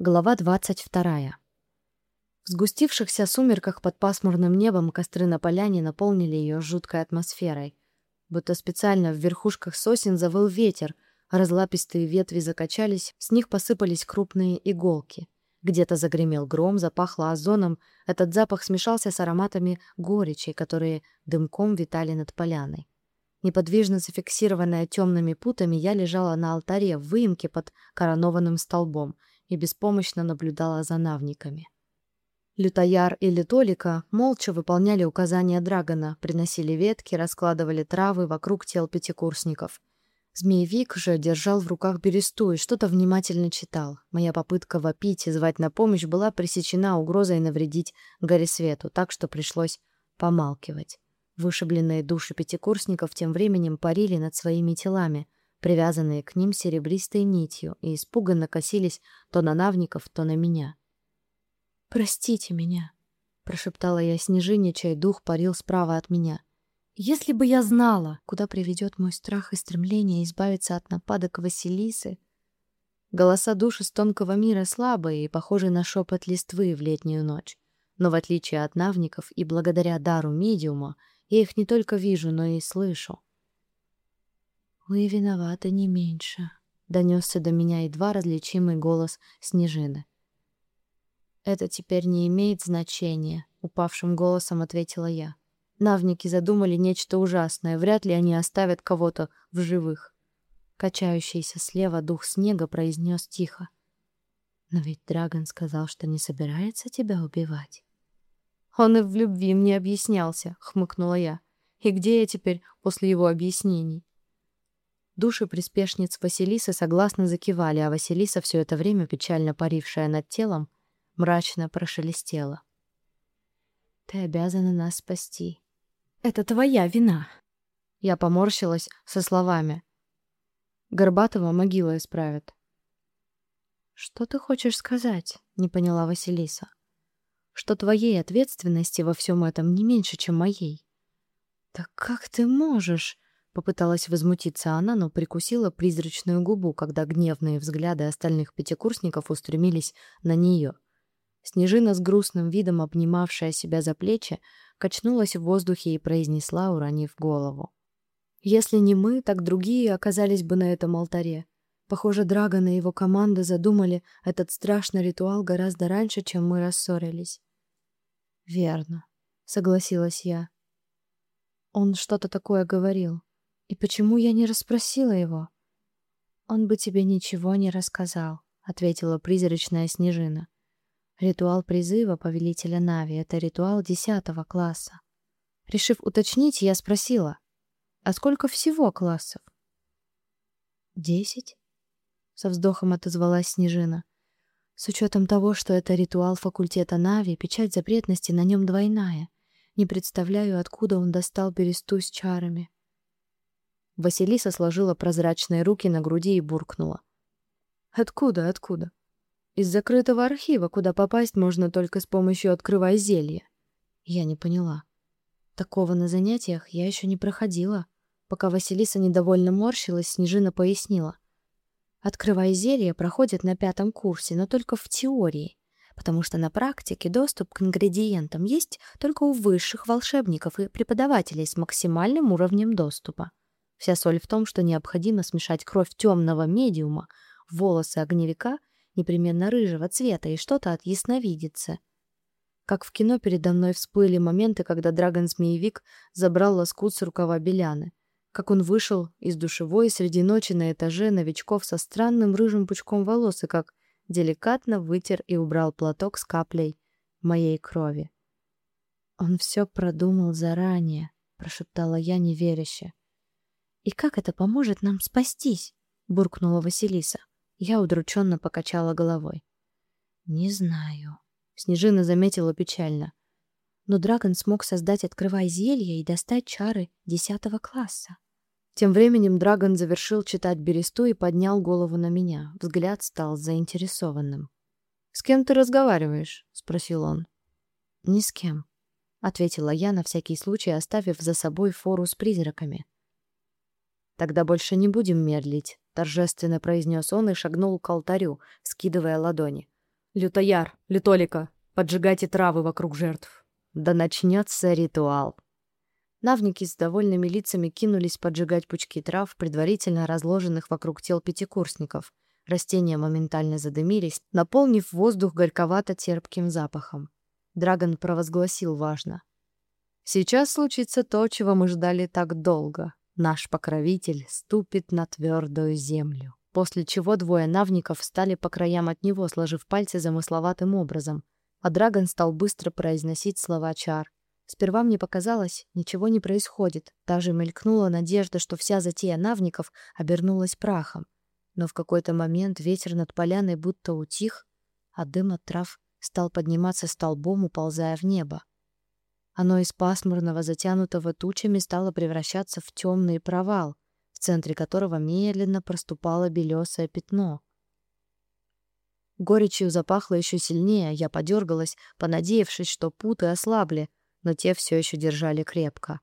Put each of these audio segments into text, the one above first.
Глава 22. В сгустившихся сумерках под пасмурным небом костры на поляне наполнили ее жуткой атмосферой. Будто специально в верхушках сосен завыл ветер, а разлапистые ветви закачались, с них посыпались крупные иголки. Где-то загремел гром, запахло озоном, этот запах смешался с ароматами горечи, которые дымком витали над поляной. Неподвижно зафиксированная темными путами, я лежала на алтаре в выемке под коронованным столбом — и беспомощно наблюдала за навниками. Лютояр и Литолика молча выполняли указания Драгона, приносили ветки, раскладывали травы вокруг тел пятикурсников. Змеевик же держал в руках бересту и что-то внимательно читал. Моя попытка вопить и звать на помощь была пресечена угрозой навредить Горисвету, так что пришлось помалкивать. Вышибленные души пятикурсников тем временем парили над своими телами — привязанные к ним серебристой нитью, и испуганно косились то на Навников, то на меня. «Простите меня», — прошептала я Снежине, чей дух парил справа от меня. «Если бы я знала, куда приведет мой страх и стремление избавиться от нападок Василисы...» Голоса душ из тонкого мира слабые и похожи на шепот листвы в летнюю ночь. Но в отличие от навников и благодаря дару медиума, я их не только вижу, но и слышу. «Вы виноваты не меньше», — донесся до меня едва различимый голос Снежины. «Это теперь не имеет значения», — упавшим голосом ответила я. «Навники задумали нечто ужасное, вряд ли они оставят кого-то в живых». Качающийся слева дух снега произнес тихо. «Но ведь Драгон сказал, что не собирается тебя убивать». «Он и в любви мне объяснялся», — хмыкнула я. «И где я теперь после его объяснений?» Души приспешниц Василисы согласно закивали, а Василиса, все это время печально парившая над телом, мрачно прошелестела. «Ты обязана нас спасти. Это твоя вина!» Я поморщилась со словами. «Горбатого могила исправит». «Что ты хочешь сказать?» — не поняла Василиса. «Что твоей ответственности во всем этом не меньше, чем моей». «Так как ты можешь?» Попыталась возмутиться она, но прикусила призрачную губу, когда гневные взгляды остальных пятикурсников устремились на нее. Снежина с грустным видом, обнимавшая себя за плечи, качнулась в воздухе и произнесла, уронив голову. «Если не мы, так другие оказались бы на этом алтаре. Похоже, Драгон и его команда задумали этот страшный ритуал гораздо раньше, чем мы рассорились». «Верно», — согласилась я. Он что-то такое говорил. И почему я не расспросила его? Он бы тебе ничего не рассказал, ответила призрачная снежина. Ритуал призыва повелителя Нави — это ритуал десятого класса. Решив уточнить, я спросила, а сколько всего классов? Десять? Со вздохом отозвалась Снежина. С учетом того, что это ритуал факультета Нави, печать запретности на нем двойная. Не представляю, откуда он достал бересту с чарами. Василиса сложила прозрачные руки на груди и буркнула. «Откуда, откуда?» «Из закрытого архива, куда попасть можно только с помощью открывая зелья». Я не поняла. Такого на занятиях я еще не проходила. Пока Василиса недовольно морщилась, Снежина пояснила. Открывая зелье проходит на пятом курсе, но только в теории, потому что на практике доступ к ингредиентам есть только у высших волшебников и преподавателей с максимальным уровнем доступа. Вся соль в том, что необходимо смешать кровь темного медиума, волосы огневика, непременно рыжего цвета и что-то от ясновидицы. Как в кино передо мной всплыли моменты, когда Драгон-змеевик забрал лоскут с рукава Беляны. Как он вышел из душевой среди ночи на этаже новичков со странным рыжим пучком волос и как деликатно вытер и убрал платок с каплей моей крови. «Он все продумал заранее», — прошептала я неверяще. «И как это поможет нам спастись?» — буркнула Василиса. Я удрученно покачала головой. «Не знаю». Снежина заметила печально. Но Драгон смог создать «Открывай зелье» и достать чары десятого класса. Тем временем Драгон завершил читать бересту и поднял голову на меня. Взгляд стал заинтересованным. «С кем ты разговариваешь?» — спросил он. «Ни с кем», — ответила я на всякий случай, оставив за собой фору с призраками. «Тогда больше не будем медлить», — торжественно произнес он и шагнул к алтарю, скидывая ладони. «Лютояр, Лютолика, поджигайте травы вокруг жертв». Да начнется ритуал. Навники с довольными лицами кинулись поджигать пучки трав, предварительно разложенных вокруг тел пятикурсников. Растения моментально задымились, наполнив воздух горьковато-терпким запахом. Драгон провозгласил важно. «Сейчас случится то, чего мы ждали так долго. Наш покровитель ступит на твердую землю». После чего двое навников встали по краям от него, сложив пальцы замысловатым образом, а Драгон стал быстро произносить слова чар. Сперва мне показалось, ничего не происходит. Даже мелькнула надежда, что вся затея навников обернулась прахом. Но в какой-то момент ветер над поляной будто утих, а дым от трав стал подниматься столбом, уползая в небо. Оно из пасмурного, затянутого тучами стало превращаться в темный провал, в центре которого медленно проступало белесое пятно. Горечью запахло еще сильнее, я подергалась, понадеявшись, что путы ослабли, но те все еще держали крепко.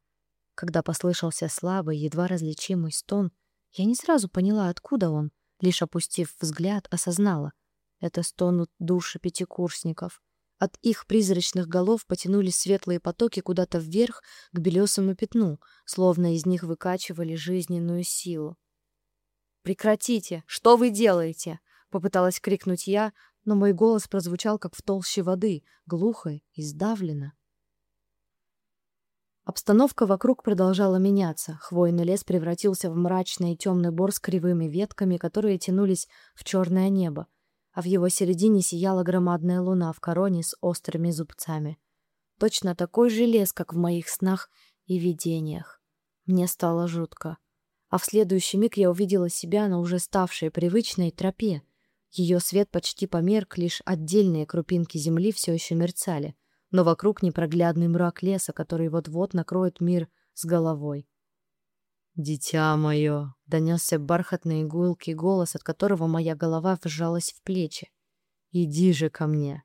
Когда послышался слабый, едва различимый стон, я не сразу поняла, откуда он, лишь опустив взгляд, осознала. Это стонут души пятикурсников. От их призрачных голов потянулись светлые потоки куда-то вверх к белесому пятну, словно из них выкачивали жизненную силу. «Прекратите! Что вы делаете?» — попыталась крикнуть я, но мой голос прозвучал, как в толще воды, глухо и сдавленно. Обстановка вокруг продолжала меняться. Хвойный лес превратился в мрачный и темный бор с кривыми ветками, которые тянулись в черное небо, а в его середине сияла громадная луна в короне с острыми зубцами. Точно такой же лес, как в моих снах и видениях. Мне стало жутко. А в следующий миг я увидела себя на уже ставшей привычной тропе. Ее свет почти померк, лишь отдельные крупинки земли все еще мерцали — но вокруг непроглядный мрак леса, который вот-вот накроет мир с головой. «Дитя мое!» — донесся бархатный гулкий голос, от которого моя голова вжалась в плечи. «Иди же ко мне!»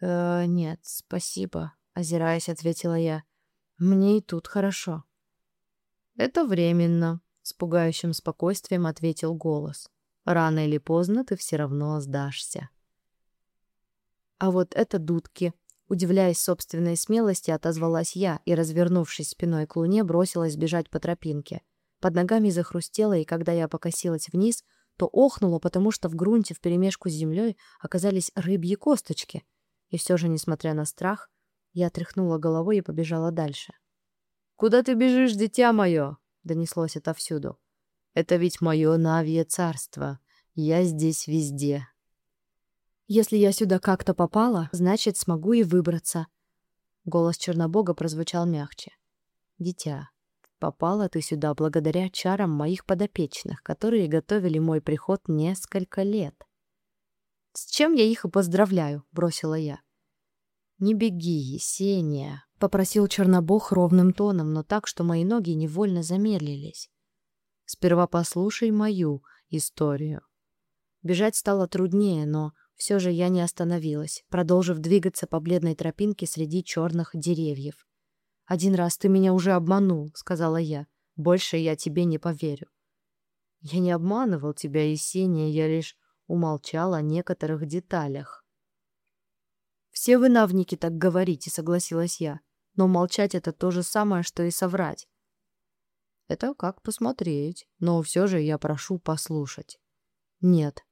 «Э, «Нет, спасибо», — озираясь, ответила я. «Мне и тут хорошо». «Это временно», — с пугающим спокойствием ответил голос. «Рано или поздно ты все равно сдашься». А вот это дудки, Удивляясь собственной смелости, отозвалась я и, развернувшись спиной к луне, бросилась бежать по тропинке. Под ногами захрустело, и когда я покосилась вниз, то охнула, потому что в грунте вперемешку с землей оказались рыбьи косточки. И все же, несмотря на страх, я тряхнула головой и побежала дальше. «Куда ты бежишь, дитя мое?» — донеслось отовсюду. «Это ведь мое Навье царство. Я здесь везде, если я сюда как-то попала, значит, смогу и выбраться. Голос Чернобога прозвучал мягче. Дитя, попала ты сюда благодаря чарам моих подопечных, которые готовили мой приход несколько лет. С чем я их и поздравляю, бросила я. Не беги, Есения, попросил Чернобог ровным тоном, но так, что мои ноги невольно замедлились. Сперва послушай мою историю. Бежать стало труднее, но все же я не остановилась, продолжив двигаться по бледной тропинке среди черных деревьев. «Один раз ты меня уже обманул», — сказала я. «Больше я тебе не поверю». «Я не обманывал тебя, Есения, я лишь умолчал о некоторых деталях». «Все вы навники так говорите», — согласилась я. «Но молчать — это то же самое, что и соврать». «Это как посмотреть, но все же я прошу послушать». «Нет,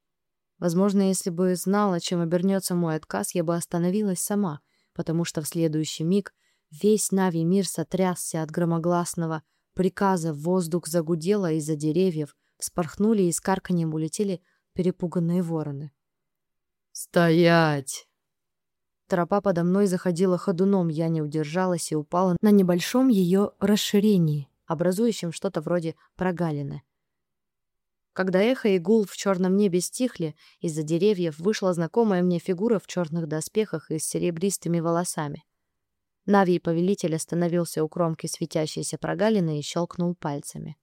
Возможно, если бы знала, чем обернется мой отказ, я бы остановилась сама, потому что в следующий миг весь Нави мир сотрясся от громогласного приказа, воздух загудел, а из-за деревьев вспорхнули и с карканьем улетели перепуганные вороны. «Стоять!» Тропа подо мной заходила ходуном, я не удержалась и упала на небольшом ее расширении, образующем что-то вроде прогалины. Когда эхо и гул в черном небе стихли, из-за деревьев вышла знакомая мне фигура в черных доспехах и с серебристыми волосами. Нави повелитель остановился у кромки светящейся прогалины и щелкнул пальцами.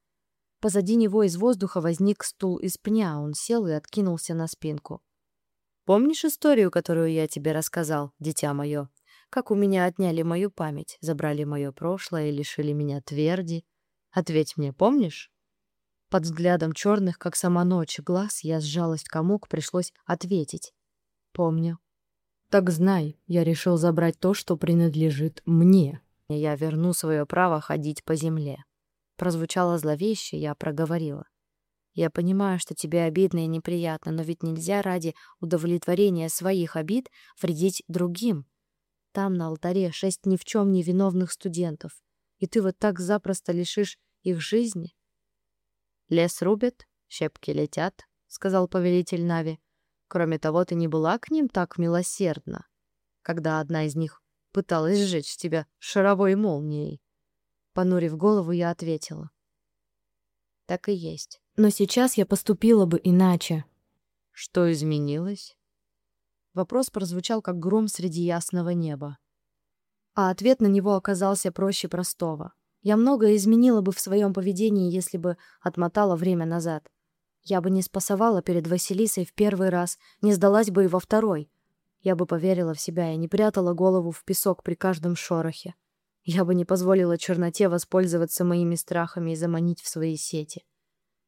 Позади него из воздуха возник стул из пня, он сел и откинулся на спинку. «Помнишь историю, которую я тебе рассказал, дитя мое? Как у меня отняли мою память, забрали мое прошлое и лишили меня тверди? Ответь мне, помнишь?» Под взглядом черных, как сама ночь, глаз я сжалась в комок, пришлось ответить. Помню. Так знай, я решил забрать то, что принадлежит мне. Я верну свое право ходить по земле. Прозвучало зловеще, я проговорила. Я понимаю, что тебе обидно и неприятно, но ведь нельзя ради удовлетворения своих обид вредить другим. Там на алтаре шесть ни в чем не виновных студентов, и ты вот так запросто лишишь их жизни. Лес рубят, щепки летят, сказал повелитель Нави. Кроме того, ты не была к ним так милосердна, когда одна из них пыталась сжечь тебя шаровой молнией. Понурив голову, я ответила. Так и есть. Но сейчас я поступила бы иначе. Что изменилось? Вопрос прозвучал, как гром среди ясного неба. А ответ на него оказался проще простого. Я многое изменила бы в своем поведении, если бы отмотала время назад. Я бы не спасовала перед Василисой в первый раз, не сдалась бы и во второй. Я бы поверила в себя и не прятала голову в песок при каждом шорохе. Я бы не позволила черноте воспользоваться моими страхами и заманить в свои сети.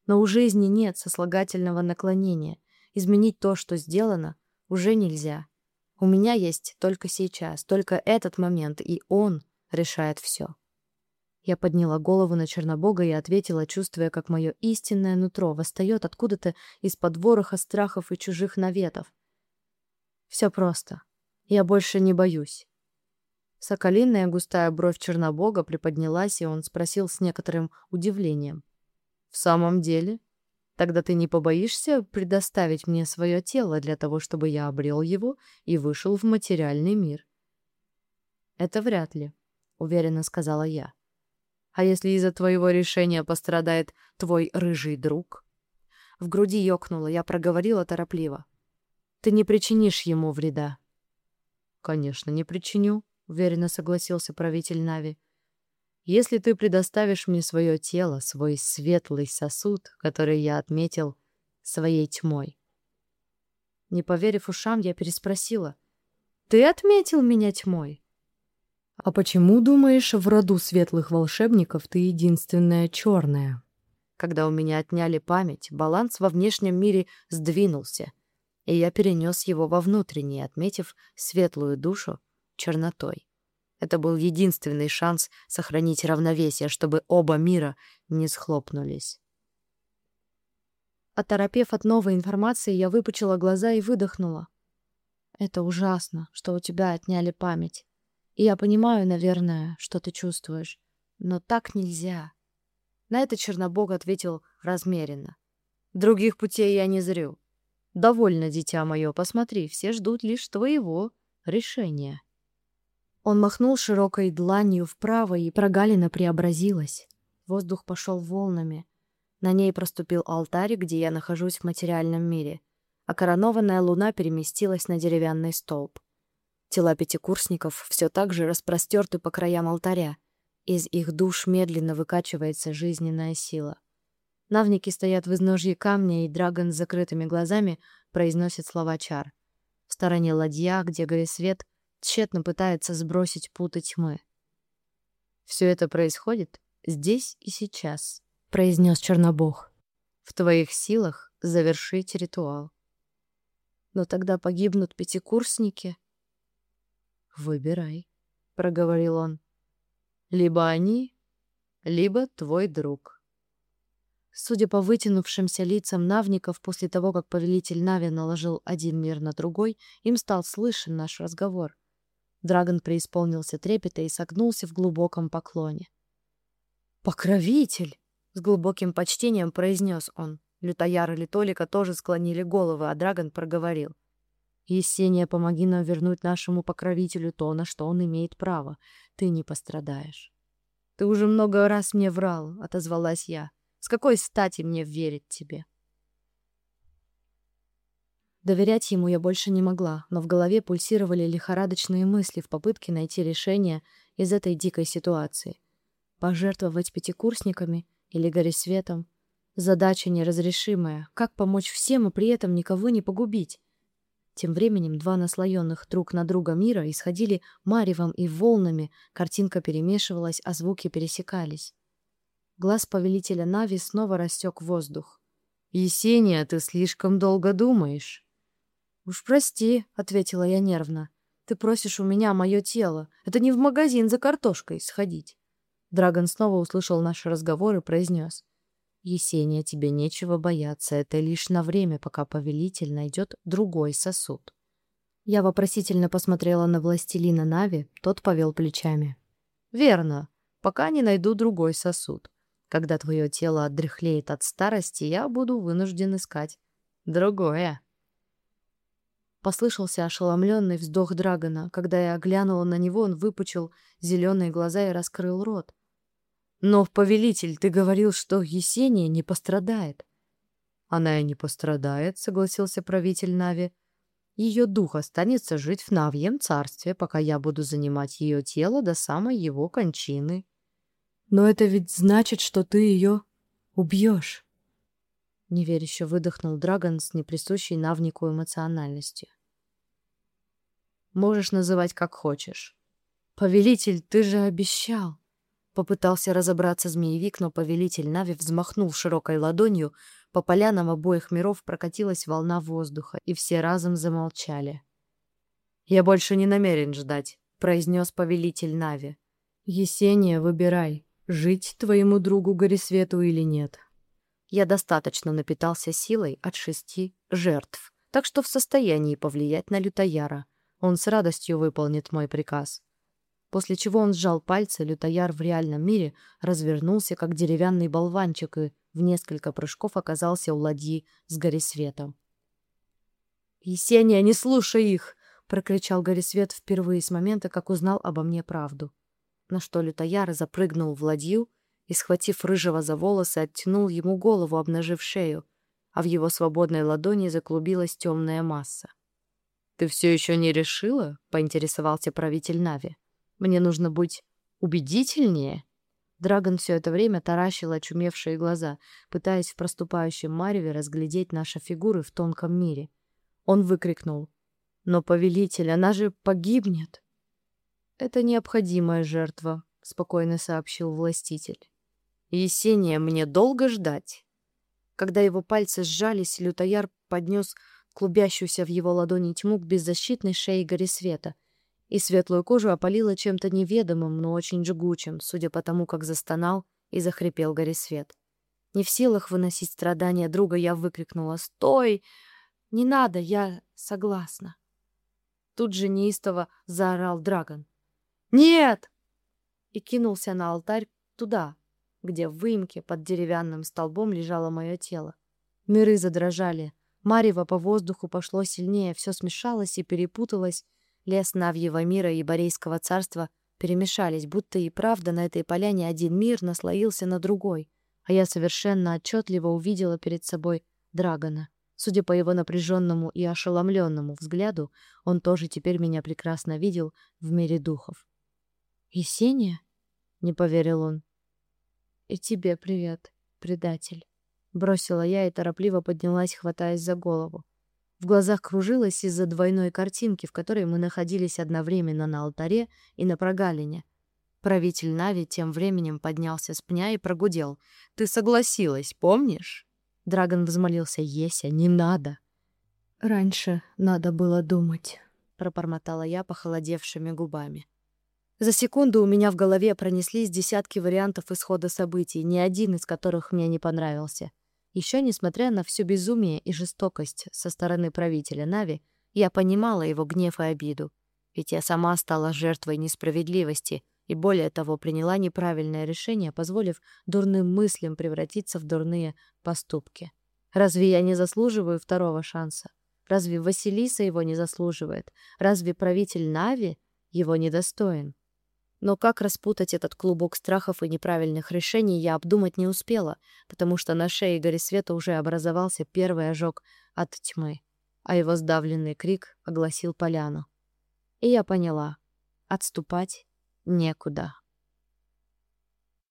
Но у жизни нет сослагательного наклонения. Изменить то, что сделано, уже нельзя. У меня есть только сейчас, только этот момент, и он решает все. Я подняла голову на Чернобога и ответила, чувствуя, как мое истинное нутро восстает откуда-то из-под вороха страхов и чужих наветов. Все просто. Я больше не боюсь. Соколиная густая бровь Чернобога приподнялась, и он спросил с некоторым удивлением. «В самом деле? Тогда ты не побоишься предоставить мне свое тело для того, чтобы я обрел его и вышел в материальный мир?» «Это вряд ли», — уверенно сказала я. «А если из-за твоего решения пострадает твой рыжий друг?» В груди ёкнуло, я проговорила торопливо. «Ты не причинишь ему вреда». «Конечно, не причиню», уверенно согласился правитель Нави. Если ты предоставишь мне свое тело, свой светлый сосуд, который я отметил своей тьмой. Не поверив ушам, я переспросила: "Ты отметил меня тьмой?" А почему, думаешь, в роду светлых волшебников ты единственная черная? Когда у меня отняли память, баланс во внешнем мире сдвинулся, и я перенес его во внутренний, отметив светлую душу чернотой. Это был единственный шанс сохранить равновесие, чтобы оба мира не схлопнулись. Оторопев от новой информации, я выпучила глаза и выдохнула. Это ужасно, что у тебя отняли память. И я понимаю, наверное, что ты чувствуешь, но так нельзя. На это Чернобог ответил размеренно. Других путей я не зрю. Довольно, дитя мое, посмотри, все ждут лишь твоего решения. Он махнул широкой дланью вправо, и прогалина преобразилась. Воздух пошел волнами. На ней проступил алтарь, где я нахожусь в материальном мире, а коронованная луна переместилась на деревянный столб. Тела пятикурсников все так же распростерты по краям алтаря. Из их душ медленно выкачивается жизненная сила. Навники стоят в изножье камня, и Драгон с закрытыми глазами произносит слова чар. В стороне ладья, где горит свет, тщетно пытается сбросить путы тьмы. Все это происходит здесь и сейчас, произнес Чернобог. В твоих силах завершить ритуал. Но тогда погибнут пятикурсники. Выбирай, проговорил он. Либо они, либо твой друг. Судя по вытянувшимся лицам навников после того, как повелитель Нави наложил один мир на другой, им стал слышен наш разговор. Драгон преисполнился трепета и согнулся в глубоком поклоне. «Покровитель!» — с глубоким почтением произнес он. Лютояр и Литолика тоже склонили головы, а Драгон проговорил. «Есения, помоги нам вернуть нашему покровителю то, на что он имеет право. Ты не пострадаешь». «Ты уже много раз мне врал», — отозвалась я. «С какой стати мне верить тебе?» Доверять ему я больше не могла, но в голове пульсировали лихорадочные мысли в попытке найти решение из этой дикой ситуации. Пожертвовать пятикурсниками или горесветом? Задача неразрешимая. Как помочь всем и при этом никого не погубить? Тем временем два наслоенных друг на друга мира исходили маревом и волнами, картинка перемешивалась, а звуки пересекались. Глаз повелителя Нави снова растек воздух. «Есения, ты слишком долго думаешь». «Уж прости», — ответила я нервно. «Ты просишь у меня мое тело. Это не в магазин за картошкой сходить». Драгон снова услышал наш разговор и произнес. «Есения, тебе нечего бояться. Это лишь на время, пока повелитель найдет другой сосуд». Я вопросительно посмотрела на властелина Нави, тот повел плечами. «Верно, пока не найду другой сосуд. Когда твое тело отдряхлеет от старости, я буду вынужден искать другое». Послышался ошеломленный вздох Драгона. Когда я оглянула на него, он выпучил зеленые глаза и раскрыл рот. «Но, повелитель, ты говорил, что Есения не пострадает». «Она и не пострадает», — согласился правитель Нави. «Ее дух останется жить в Навьем царстве, пока я буду занимать ее тело до самой его кончины». «Но это ведь значит, что ты ее убьешь». Неверяще выдохнул Драгон с неприсущей Навнику эмоциональностью. «Можешь называть как хочешь». «Повелитель, ты же обещал!» Попытался разобраться змеевик, но повелитель Нави взмахнул широкой ладонью, по полянам обоих миров прокатилась волна воздуха, и все разом замолчали. «Я больше не намерен ждать», — произнес повелитель Нави. «Есения, выбирай, жить твоему другу Горисвету или нет». Я достаточно напитался силой от шести жертв, так что в состоянии повлиять на Лютояра. Он с радостью выполнит мой приказ. После чего он сжал пальцы, Лютояр в реальном мире развернулся, как деревянный болванчик, и в несколько прыжков оказался у ладьи с Горисветом. «Есения, не слушай их!» — прокричал Горисвет впервые с момента, как узнал обо мне правду. На что Лютояр запрыгнул в ладью — и, схватив рыжего за волосы, оттянул ему голову, обнажив шею, а в его свободной ладони заклубилась темная масса. «Ты все еще не решила?» — поинтересовался правитель Нави. «Мне нужно быть убедительнее?» Драгон все это время таращил очумевшие глаза, пытаясь в проступающем мареве разглядеть наши фигуры в тонком мире. Он выкрикнул. «Но, повелитель, она же погибнет!» «Это необходимая жертва», — спокойно сообщил властитель. «Есения, мне долго ждать?» Когда его пальцы сжались, лютояр поднес клубящуюся в его ладони тьму к беззащитной шее Горисвета, и светлую кожу опалило чем-то неведомым, но очень жгучим, судя по тому, как застонал и захрипел Горисвет. Не в силах выносить страдания друга, я выкрикнула «Стой! Не надо, я согласна!» Тут же неистово заорал Драгон. «Нет!» и кинулся на алтарь туда, где в выемке под деревянным столбом лежало мое тело. Миры задрожали. Марево по воздуху пошло сильнее, все смешалось и перепуталось. Лес Навьего мира и Борейского царства перемешались, будто и правда на этой поляне один мир наслоился на другой. А я совершенно отчетливо увидела перед собой Драгона. Судя по его напряженному и ошеломленному взгляду, он тоже теперь меня прекрасно видел в мире духов. «Есения?» — не поверил он. «И тебе привет, предатель», — бросила я и торопливо поднялась, хватаясь за голову. В глазах кружилось из-за двойной картинки, в которой мы находились одновременно на алтаре и на прогалине. Правитель Нави тем временем поднялся с пня и прогудел. «Ты согласилась, помнишь?» Драгон взмолился. «Еся, не надо!» «Раньше надо было думать», — пробормотала я похолодевшими губами. За секунду у меня в голове пронеслись десятки вариантов исхода событий, ни один из которых мне не понравился. Еще несмотря на всю безумие и жестокость со стороны правителя Нави, я понимала его гнев и обиду. Ведь я сама стала жертвой несправедливости и, более того, приняла неправильное решение, позволив дурным мыслям превратиться в дурные поступки. Разве я не заслуживаю второго шанса? Разве Василиса его не заслуживает? Разве правитель Нави его недостоин? Но как распутать этот клубок страхов и неправильных решений, я обдумать не успела, потому что на шее Горисвета уже образовался первый ожог от тьмы, а его сдавленный крик огласил поляну. И я поняла — отступать некуда.